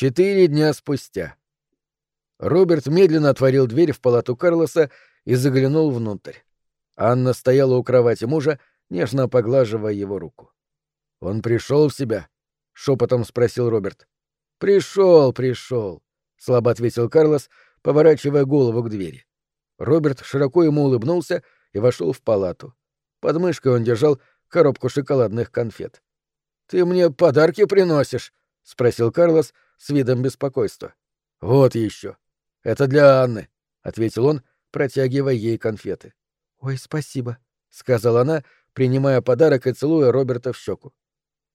Четыре дня спустя. Роберт медленно отворил дверь в палату Карлоса и заглянул внутрь. Анна стояла у кровати мужа, нежно поглаживая его руку. «Он пришел в себя?» — шепотом спросил Роберт. «Пришел, пришел», — слабо ответил Карлос, поворачивая голову к двери. Роберт широко ему улыбнулся и вошел в палату. Под мышкой он держал коробку шоколадных конфет. «Ты мне подарки приносишь?» — спросил Карлос с видом беспокойства. «Вот еще. Это для Анны», — ответил он, протягивая ей конфеты. «Ой, спасибо», — сказала она, принимая подарок и целуя Роберта в щеку.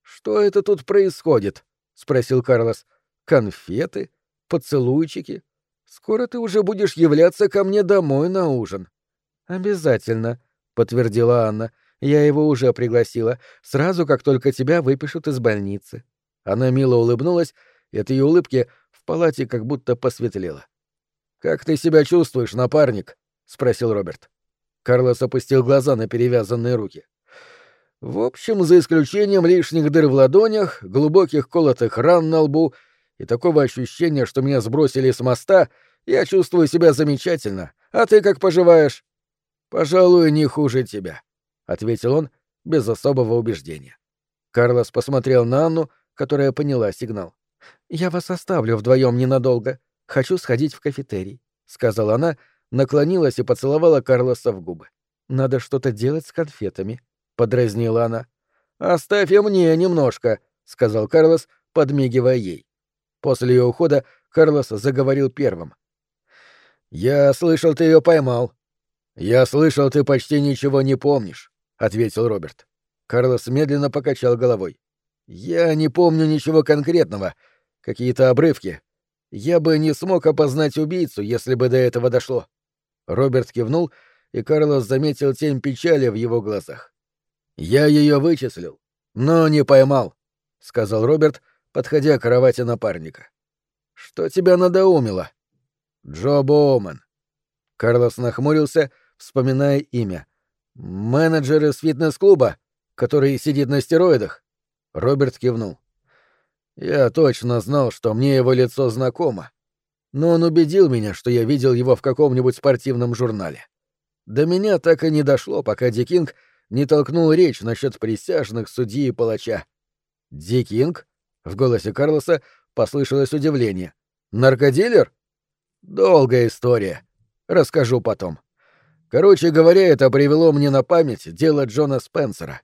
«Что это тут происходит?» — спросил Карлос. «Конфеты? Поцелуйчики? Скоро ты уже будешь являться ко мне домой на ужин». «Обязательно», — подтвердила Анна. «Я его уже пригласила, сразу как только тебя выпишут из больницы». Она мило улыбнулась, и от ее улыбки в палате как будто посветлело. «Как ты себя чувствуешь, напарник?» — спросил Роберт. Карлос опустил глаза на перевязанные руки. В общем, за исключением лишних дыр в ладонях, глубоких колотых ран на лбу и такого ощущения, что меня сбросили с моста, я чувствую себя замечательно. А ты как поживаешь? Пожалуй, не хуже тебя, ответил он без особого убеждения. Карлос посмотрел на Анну, которая поняла сигнал. Я вас оставлю вдвоем ненадолго. Хочу сходить в кафетерий, сказала она, наклонилась и поцеловала Карлоса в губы. Надо что-то делать с конфетами. — подразнила она. «Оставь и мне немножко», — сказал Карлос, подмигивая ей. После ее ухода Карлос заговорил первым. «Я слышал, ты ее поймал». «Я слышал, ты почти ничего не помнишь», — ответил Роберт. Карлос медленно покачал головой. «Я не помню ничего конкретного. Какие-то обрывки. Я бы не смог опознать убийцу, если бы до этого дошло». Роберт кивнул, и Карлос заметил тень печали в его глазах. «Я ее вычислил, но не поймал», — сказал Роберт, подходя к кровати напарника. «Что тебя надоумило?» «Джо Боуман». Карлос нахмурился, вспоминая имя. «Менеджер из фитнес-клуба, который сидит на стероидах?» Роберт кивнул. «Я точно знал, что мне его лицо знакомо, но он убедил меня, что я видел его в каком-нибудь спортивном журнале. До меня так и не дошло, пока Дикинг не толкнул речь насчет присяжных судьи и палача. «Ди Кинг?» — в голосе Карлоса послышалось удивление. «Наркодилер?» «Долгая история. Расскажу потом. Короче говоря, это привело мне на память дело Джона Спенсера.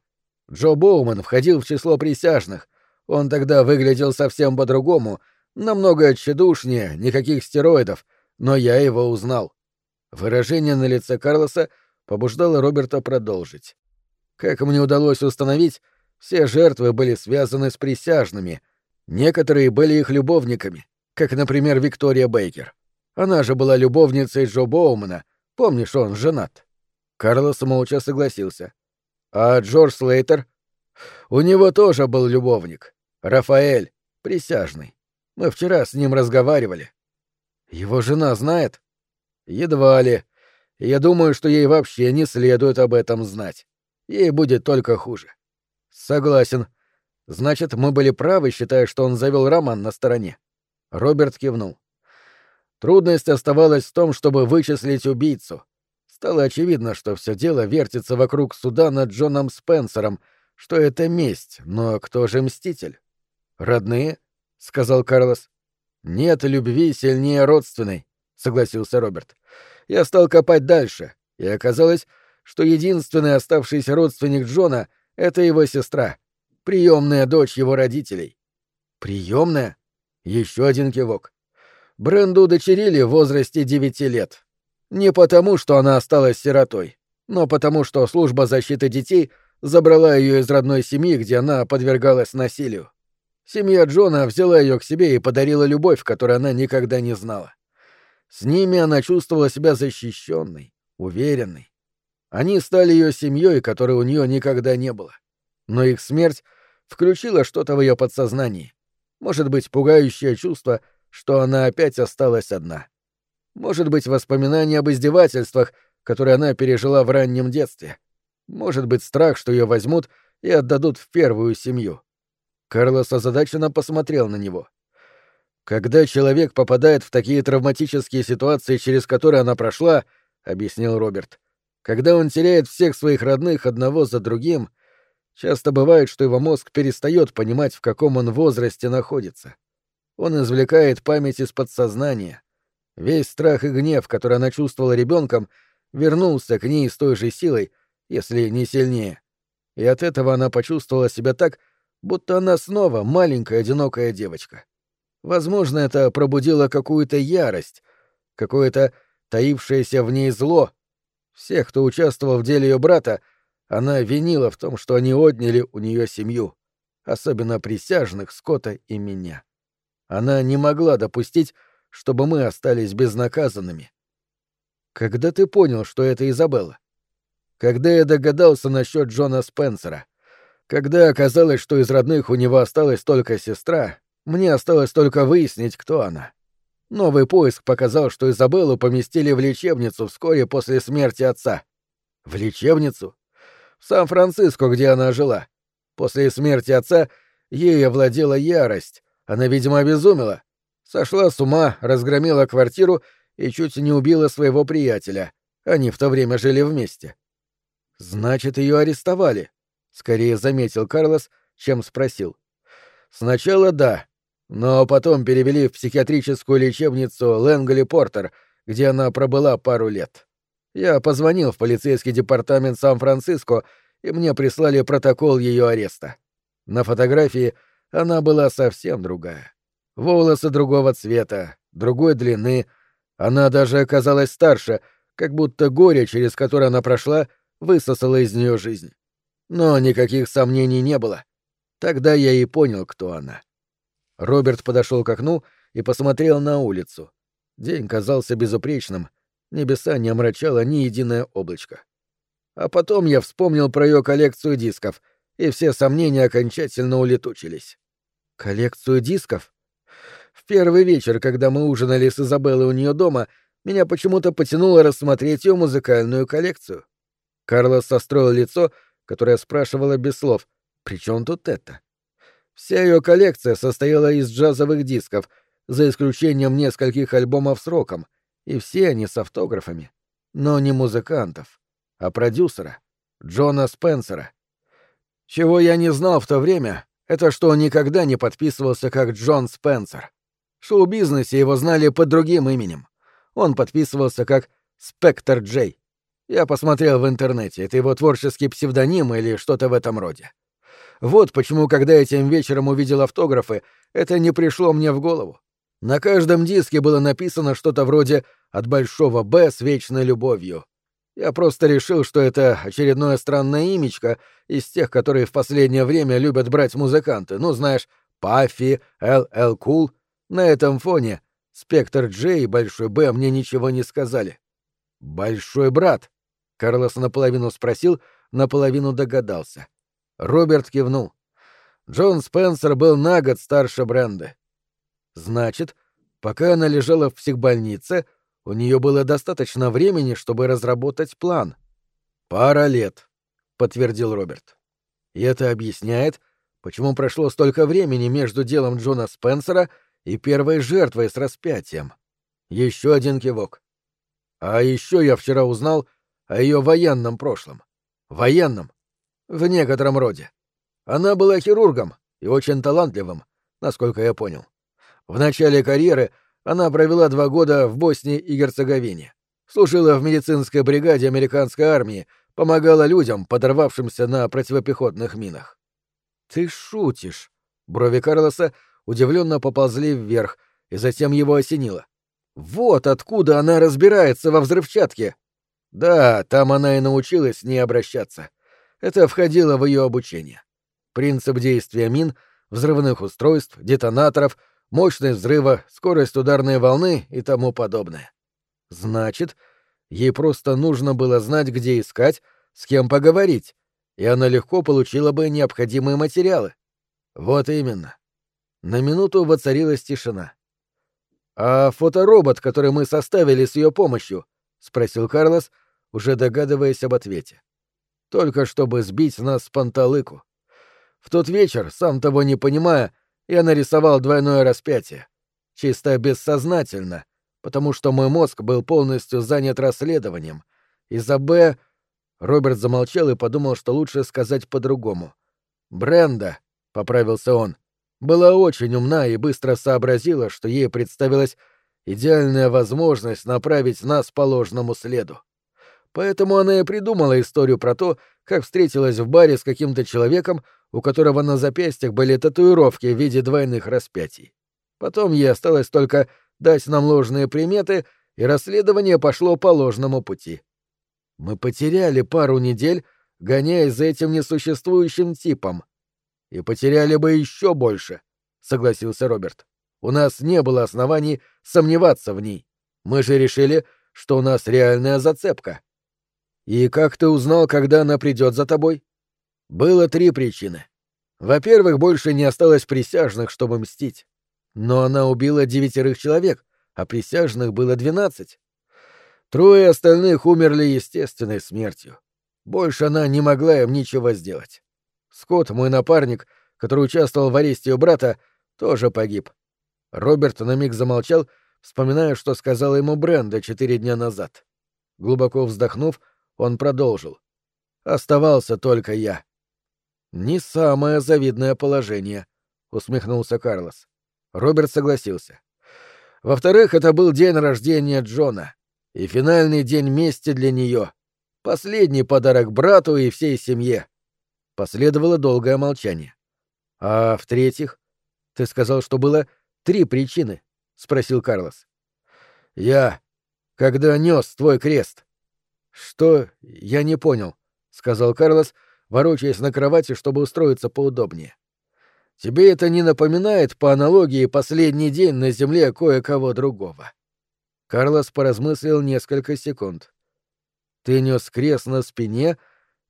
Джо Боуман входил в число присяжных. Он тогда выглядел совсем по-другому, намного тщедушнее, никаких стероидов, но я его узнал». Выражение на лице Карлоса побуждало Роберта продолжить. Как мне удалось установить, все жертвы были связаны с присяжными. Некоторые были их любовниками, как, например, Виктория Бейкер. Она же была любовницей Джо Боумана. Помнишь, он женат. Карлос молча согласился. А Джордж Слейтер? У него тоже был любовник. Рафаэль, присяжный. Мы вчера с ним разговаривали. Его жена знает? Едва ли. Я думаю, что ей вообще не следует об этом знать ей будет только хуже. Согласен. Значит, мы были правы, считая, что он завел роман на стороне. Роберт кивнул. Трудность оставалась в том, чтобы вычислить убийцу. Стало очевидно, что все дело вертится вокруг суда над Джоном Спенсером, что это месть, но кто же мститель? Родные? сказал Карлос. Нет любви сильнее родственной, согласился Роберт. Я стал копать дальше, и оказалось, что единственный оставшийся родственник Джона — это его сестра, приемная дочь его родителей. Приемная? Еще один кивок. Бренду дочерили в возрасте девяти лет. Не потому, что она осталась сиротой, но потому, что служба защиты детей забрала ее из родной семьи, где она подвергалась насилию. Семья Джона взяла ее к себе и подарила любовь, которой она никогда не знала. С ними она чувствовала себя защищенной, уверенной. Они стали ее семьей, которой у нее никогда не было. Но их смерть включила что-то в ее подсознании. Может быть, пугающее чувство, что она опять осталась одна. Может быть, воспоминания об издевательствах, которые она пережила в раннем детстве. Может быть, страх, что ее возьмут и отдадут в первую семью. Карлос озадаченно посмотрел на него. Когда человек попадает в такие травматические ситуации, через которые она прошла, — объяснил Роберт, — когда он теряет всех своих родных одного за другим, часто бывает, что его мозг перестает понимать, в каком он возрасте находится. Он извлекает память из подсознания. Весь страх и гнев, который она чувствовала ребенком, вернулся к ней с той же силой, если не сильнее. И от этого она почувствовала себя так, будто она снова маленькая одинокая девочка. Возможно, это пробудило какую-то ярость, какое-то таившееся в ней зло. Всех, кто участвовал в деле ее брата, она винила в том, что они отняли у нее семью, особенно присяжных, Скотта и меня. Она не могла допустить, чтобы мы остались безнаказанными. Когда ты понял, что это Изабелла? Когда я догадался насчет Джона Спенсера? Когда оказалось, что из родных у него осталась только сестра, мне осталось только выяснить, кто она. Новый поиск показал, что Изабеллу поместили в лечебницу вскоре после смерти отца. В лечебницу? В Сан-Франциско, где она жила. После смерти отца ей овладела ярость. Она, видимо, обезумела. Сошла с ума, разгромила квартиру и чуть не убила своего приятеля. Они в то время жили вместе. Значит, ее арестовали. Скорее заметил Карлос, чем спросил. Сначала да, но потом перевели в психиатрическую лечебницу Лэнгли Портер, где она пробыла пару лет. Я позвонил в полицейский департамент Сан-Франциско, и мне прислали протокол ее ареста. На фотографии она была совсем другая. Волосы другого цвета, другой длины. Она даже оказалась старше, как будто горе, через которое она прошла, высосало из нее жизнь. Но никаких сомнений не было. Тогда я и понял, кто она. Роберт подошел к окну и посмотрел на улицу. День казался безупречным, небеса не омрачало ни единое облачко. А потом я вспомнил про ее коллекцию дисков, и все сомнения окончательно улетучились. Коллекцию дисков? В первый вечер, когда мы ужинали с Изабеллой у нее дома, меня почему-то потянуло рассмотреть ее музыкальную коллекцию. Карлос состроил лицо, которое спрашивало без слов «При чем тут это?». Вся ее коллекция состояла из джазовых дисков, за исключением нескольких альбомов с роком, и все они с автографами. Но не музыкантов, а продюсера, Джона Спенсера. Чего я не знал в то время, это что он никогда не подписывался как Джон Спенсер. Шоу-бизнесе его знали под другим именем. Он подписывался как Спектр Джей. Я посмотрел в интернете, это его творческий псевдоним или что-то в этом роде. Вот почему, когда я тем вечером увидел автографы, это не пришло мне в голову. На каждом диске было написано что-то вроде «От большого Б с вечной любовью». Я просто решил, что это очередное странное имечко из тех, которые в последнее время любят брать музыканты. Ну, знаешь, Паффи, Эл Кул. На этом фоне Спектр Джей и Большой Б мне ничего не сказали. «Большой брат?» — Карлос наполовину спросил, наполовину догадался. Роберт кивнул. Джон Спенсер был на год старше Бренды. Значит, пока она лежала в психбольнице, у нее было достаточно времени, чтобы разработать план. Пара лет, подтвердил Роберт. И это объясняет, почему прошло столько времени между делом Джона Спенсера и первой жертвой с распятием. Еще один кивок. А еще я вчера узнал о ее военном прошлом. Военном, в некотором роде. Она была хирургом и очень талантливым, насколько я понял. В начале карьеры она провела два года в Боснии и Герцеговине. Служила в медицинской бригаде американской армии, помогала людям, подорвавшимся на противопехотных минах. «Ты шутишь!» Брови Карлоса удивленно поползли вверх, и затем его осенило. «Вот откуда она разбирается во взрывчатке!» «Да, там она и научилась не обращаться. Это входило в ее обучение. Принцип действия мин, взрывных устройств, детонаторов, мощность взрыва, скорость ударной волны и тому подобное. Значит, ей просто нужно было знать, где искать, с кем поговорить, и она легко получила бы необходимые материалы. Вот именно. На минуту воцарилась тишина. «А фоторобот, который мы составили с ее помощью?» — спросил Карлос, уже догадываясь об ответе только чтобы сбить нас с панталыку. В тот вечер, сам того не понимая, я нарисовал двойное распятие. чисто бессознательно, потому что мой мозг был полностью занят расследованием. Из-за Б... Роберт замолчал и подумал, что лучше сказать по-другому. Бренда, — поправился он, — была очень умна и быстро сообразила, что ей представилась идеальная возможность направить нас по ложному следу. Поэтому она и придумала историю про то, как встретилась в баре с каким-то человеком, у которого на запястьях были татуировки в виде двойных распятий. Потом ей осталось только дать нам ложные приметы, и расследование пошло по ложному пути. Мы потеряли пару недель, гоняясь за этим несуществующим типом. И потеряли бы еще больше, — согласился Роберт. У нас не было оснований сомневаться в ней. Мы же решили, что у нас реальная зацепка. И как ты узнал, когда она придет за тобой? Было три причины. Во-первых, больше не осталось присяжных, чтобы мстить. Но она убила девятерых человек, а присяжных было двенадцать. Трое остальных умерли естественной смертью. Больше она не могла им ничего сделать. Скотт, мой напарник, который участвовал в аресте ее брата, тоже погиб. Роберт на миг замолчал, вспоминая, что сказала ему Бренда четыре дня назад. Глубоко вздохнув, он продолжил. «Оставался только я». «Не самое завидное положение», — усмехнулся Карлос. Роберт согласился. Во-вторых, это был день рождения Джона и финальный день мести для нее. Последний подарок брату и всей семье. Последовало долгое молчание. А в-третьих, ты сказал, что было три причины, спросил Карлос. Я, когда нес твой крест. Что? Я не понял, сказал Карлос, ворочаясь на кровати, чтобы устроиться поудобнее. Тебе это не напоминает по аналогии последний день на земле кое-кого другого? Карлос поразмыслил несколько секунд. Ты нес крест на спине,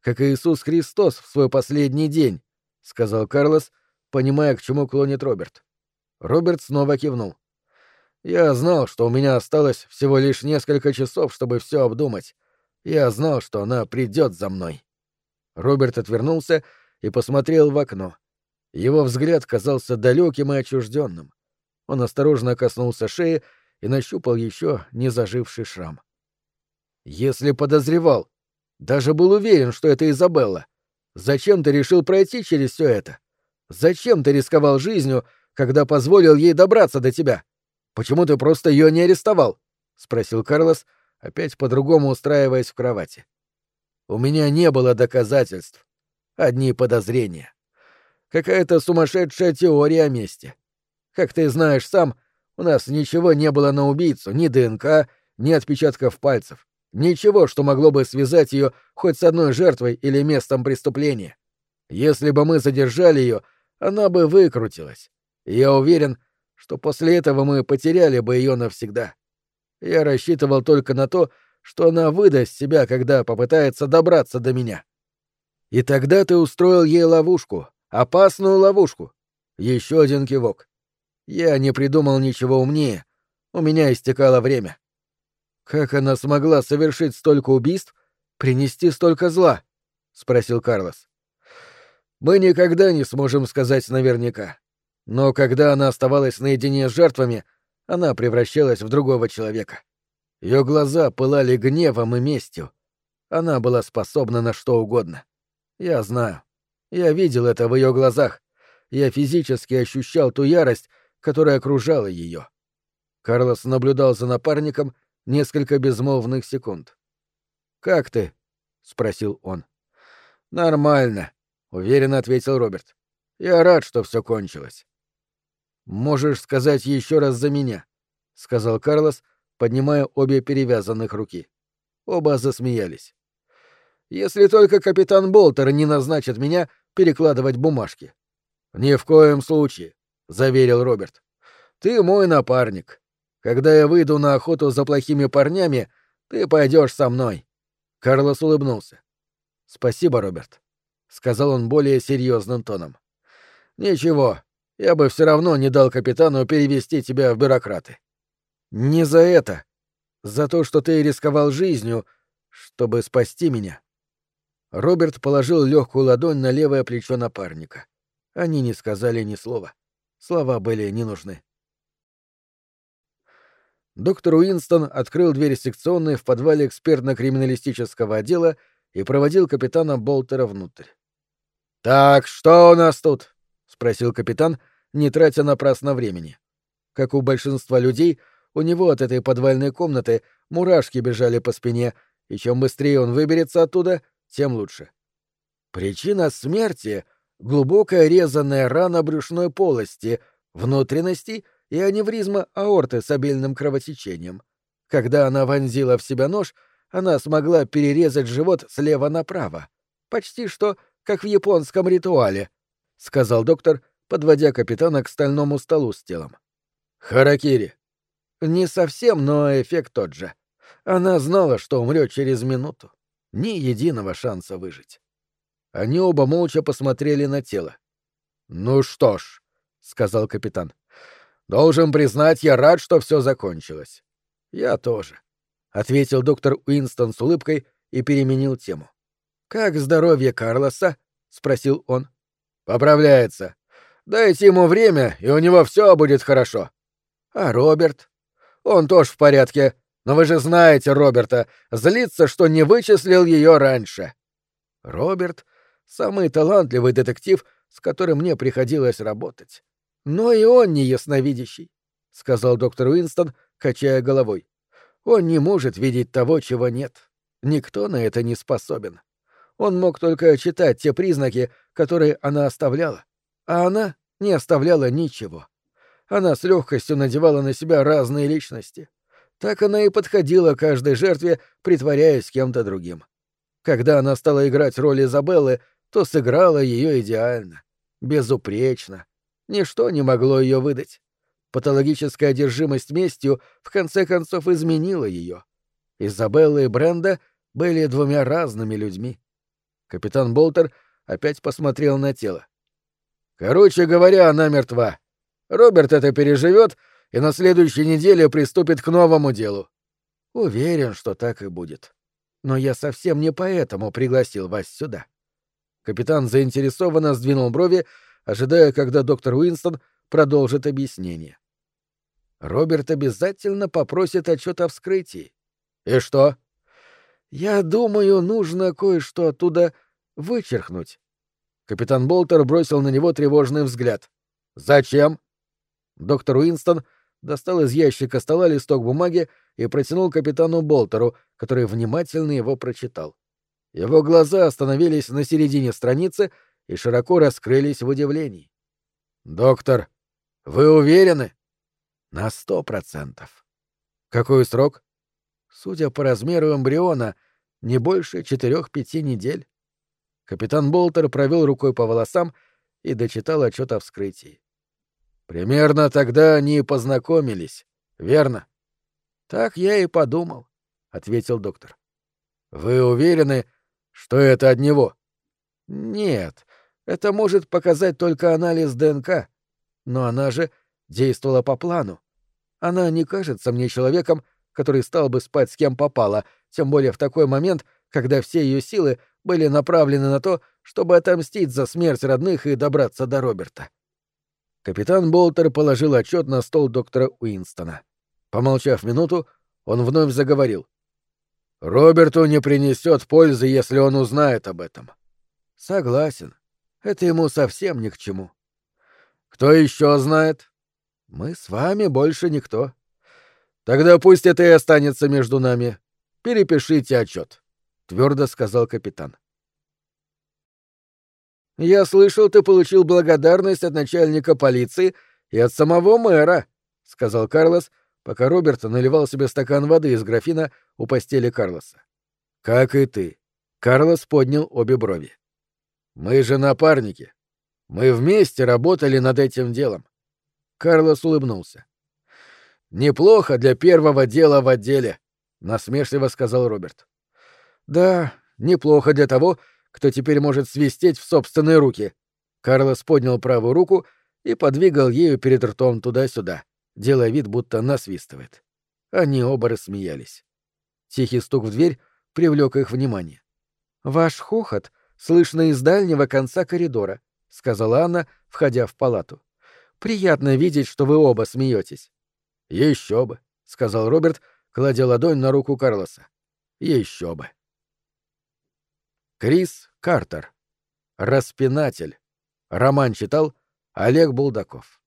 как Иисус Христос в свой последний день, сказал Карлос, понимая, к чему клонит Роберт. Роберт снова кивнул. Я знал, что у меня осталось всего лишь несколько часов, чтобы все обдумать. Я знал, что она придет за мной. Роберт отвернулся и посмотрел в окно. Его взгляд казался далеким и отчужденным. Он осторожно коснулся шеи и нащупал еще не заживший шрам. Если подозревал, даже был уверен, что это Изабелла, зачем ты решил пройти через все это? Зачем ты рисковал жизнью, когда позволил ей добраться до тебя? Почему ты просто ее не арестовал? спросил Карлос, опять по-другому устраиваясь в кровати. У меня не было доказательств, одни подозрения. Какая-то сумасшедшая теория о месте. Как ты знаешь сам, у нас ничего не было на убийцу, ни ДНК, ни отпечатков пальцев. Ничего, что могло бы связать ее хоть с одной жертвой или местом преступления. Если бы мы задержали ее, она бы выкрутилась. я уверен, что после этого мы потеряли бы ее навсегда. Я рассчитывал только на то, что она выдаст себя, когда попытается добраться до меня. И тогда ты устроил ей ловушку, Опасную ловушку. Еще один кивок. Я не придумал ничего умнее. У меня истекало время. Как она смогла совершить столько убийств, принести столько зла? спросил Карлос. Мы никогда не сможем сказать наверняка. Но когда она оставалась наедине с жертвами, она превращалась в другого человека. Ее глаза пылали гневом и местью. Она была способна на что угодно. Я знаю. Я видел это в ее глазах. Я физически ощущал ту ярость, которая окружала ее. Карлос наблюдал за напарником несколько безмолвных секунд. «Как ты?» — спросил он. «Нормально», — уверенно ответил Роберт. «Я рад, что все кончилось». «Можешь сказать еще раз за меня», — сказал Карлос, поднимая обе перевязанных руки. Оба засмеялись. «Если только капитан Болтер не назначит меня перекладывать бумажки. «Ни в коем случае», — заверил Роберт. «Ты мой напарник. Когда я выйду на охоту за плохими парнями, ты пойдешь со мной». Карлос улыбнулся. «Спасибо, Роберт», — сказал он более серьезным тоном. «Ничего, я бы все равно не дал капитану перевести тебя в бюрократы». «Не за это. За то, что ты рисковал жизнью, чтобы спасти меня». Роберт положил легкую ладонь на левое плечо напарника. Они не сказали ни слова. Слова были не нужны. Доктор Уинстон открыл дверь секционной в подвале экспертно-криминалистического отдела и проводил капитана Болтера внутрь. «Так, что у нас тут?» — спросил капитан, не тратя напрасно времени. Как у большинства людей, у него от этой подвальной комнаты мурашки бежали по спине, и чем быстрее он выберется оттуда, тем лучше. Причина смерти — глубокая резанная рана брюшной полости, внутренности и аневризма аорты с обильным кровотечением. Когда она вонзила в себя нож, она смогла перерезать живот слева направо. Почти что как в японском ритуале, — сказал доктор, подводя капитана к стальному столу с телом. Харакири. Не совсем, но эффект тот же. Она знала, что умрет через минуту. Ни единого шанса выжить. Они оба молча посмотрели на тело. «Ну что ж», — сказал капитан, — «должен признать, я рад, что все закончилось». «Я тоже», — ответил доктор Уинстон с улыбкой и переменил тему. «Как здоровье Карлоса?» — спросил он. «Поправляется. Дайте ему время, и у него все будет хорошо». «А Роберт?» «Он тоже в порядке. Но вы же знаете Роберта. Злится, что не вычислил ее раньше». Роберт — самый талантливый детектив, с которым мне приходилось работать. Но и он не ясновидящий, — сказал доктор Уинстон, качая головой. Он не может видеть того, чего нет. Никто на это не способен. Он мог только читать те признаки, которые она оставляла, а она не оставляла ничего. Она с легкостью надевала на себя разные личности. Так она и подходила к каждой жертве, притворяясь кем-то другим. Когда она стала играть роль Изабеллы, то сыграла ее идеально, безупречно. Ничто не могло ее выдать. Патологическая одержимость местью в конце концов изменила ее. Изабелла и Бренда были двумя разными людьми. Капитан Болтер опять посмотрел на тело. Короче говоря, она мертва. Роберт это переживет и на следующей неделе приступит к новому делу. Уверен, что так и будет. Но я совсем не поэтому пригласил вас сюда. Капитан заинтересованно сдвинул брови, ожидая, когда доктор Уинстон продолжит объяснение. Роберт обязательно попросит отчет о вскрытии. И что? Я думаю, нужно кое-что оттуда вычеркнуть. Капитан Болтер бросил на него тревожный взгляд. Зачем? Доктор Уинстон достал из ящика стола листок бумаги и протянул капитану Болтеру, который внимательно его прочитал. Его глаза остановились на середине страницы и широко раскрылись в удивлении. «Доктор, вы уверены?» «На сто процентов». «Какой срок?» Судя по размеру эмбриона, не больше четырех-пяти недель. Капитан Болтер провел рукой по волосам и дочитал отчет о вскрытии. Примерно тогда они познакомились, верно? Так я и подумал, ответил доктор. Вы уверены, что это от него? Нет, это может показать только анализ ДНК. Но она же действовала по плану. Она не кажется мне человеком, который стал бы спать с кем попало, тем более в такой момент, когда все ее силы были направлены на то, чтобы отомстить за смерть родных и добраться до Роберта. Капитан Болтер положил отчет на стол доктора Уинстона. Помолчав минуту, он вновь заговорил. «Роберту не принесет пользы, если он узнает об этом». «Согласен. Это ему совсем ни к чему». «Кто еще знает?» «Мы с вами больше никто». Тогда пусть это и останется между нами. Перепишите отчет, твердо сказал капитан. Я слышал, ты получил благодарность от начальника полиции и от самого мэра, сказал Карлос, пока Роберт наливал себе стакан воды из графина у постели Карлоса. Как и ты. Карлос поднял обе брови. Мы же напарники. Мы вместе работали над этим делом. Карлос улыбнулся. Неплохо для первого дела в отделе, насмешливо сказал Роберт. Да, неплохо для того, кто теперь может свистеть в собственные руки. Карлос поднял правую руку и подвигал ею перед ртом туда-сюда, делая вид, будто насвистывает. Они оба рассмеялись. Тихий стук в дверь привлек их внимание. Ваш хохот слышно из дальнего конца коридора», — сказала она, входя в палату. «Приятно видеть, что вы оба смеетесь». «Еще бы», — сказал Роберт, кладя ладонь на руку Карлоса. «Еще бы». Крис Картер. Распинатель. Роман читал Олег Булдаков.